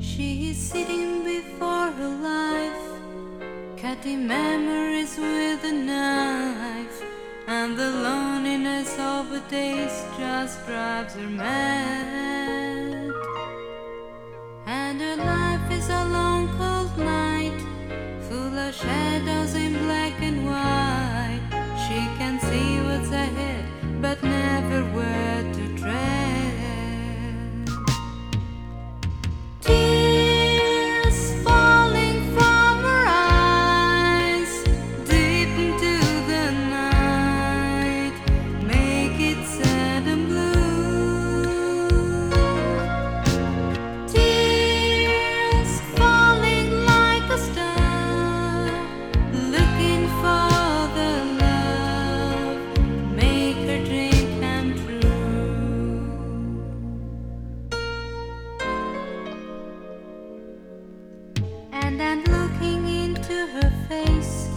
She is sitting before her life, cutting memories with a knife, and the loneliness of the days just drives her mad. And her life is a long cold night, full of shadows And I'm looking into her face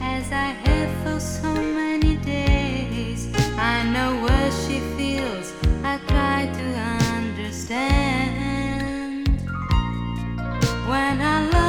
as I have for so many days. I know what she feels, I try to understand. When our love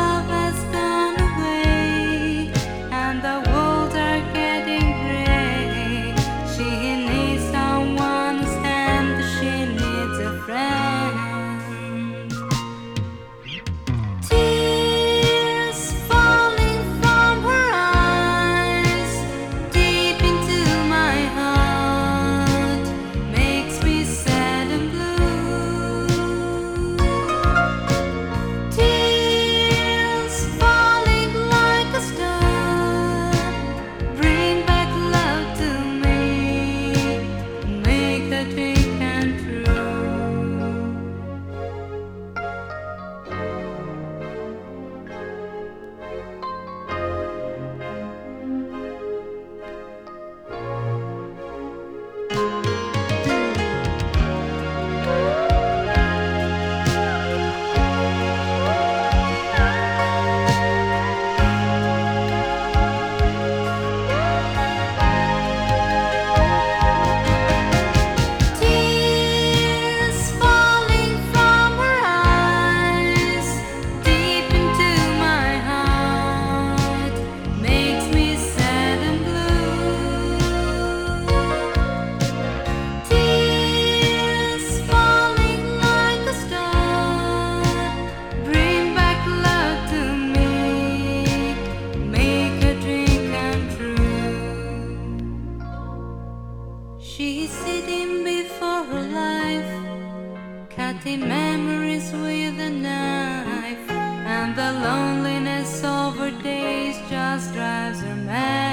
cutting memories with a knife, and the loneliness of her days just drives her mad.